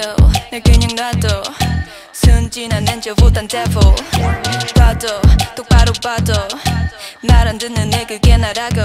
go 날 그냥 놔둬. 순진한 낸저보단 devil. 봐도 똑바로 봐도 말 안 듣는 애 그게 나라고.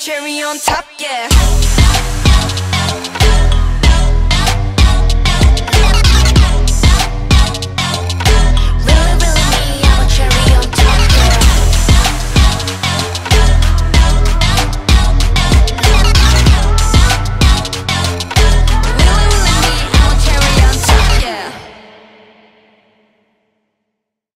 cherry on top, yeah.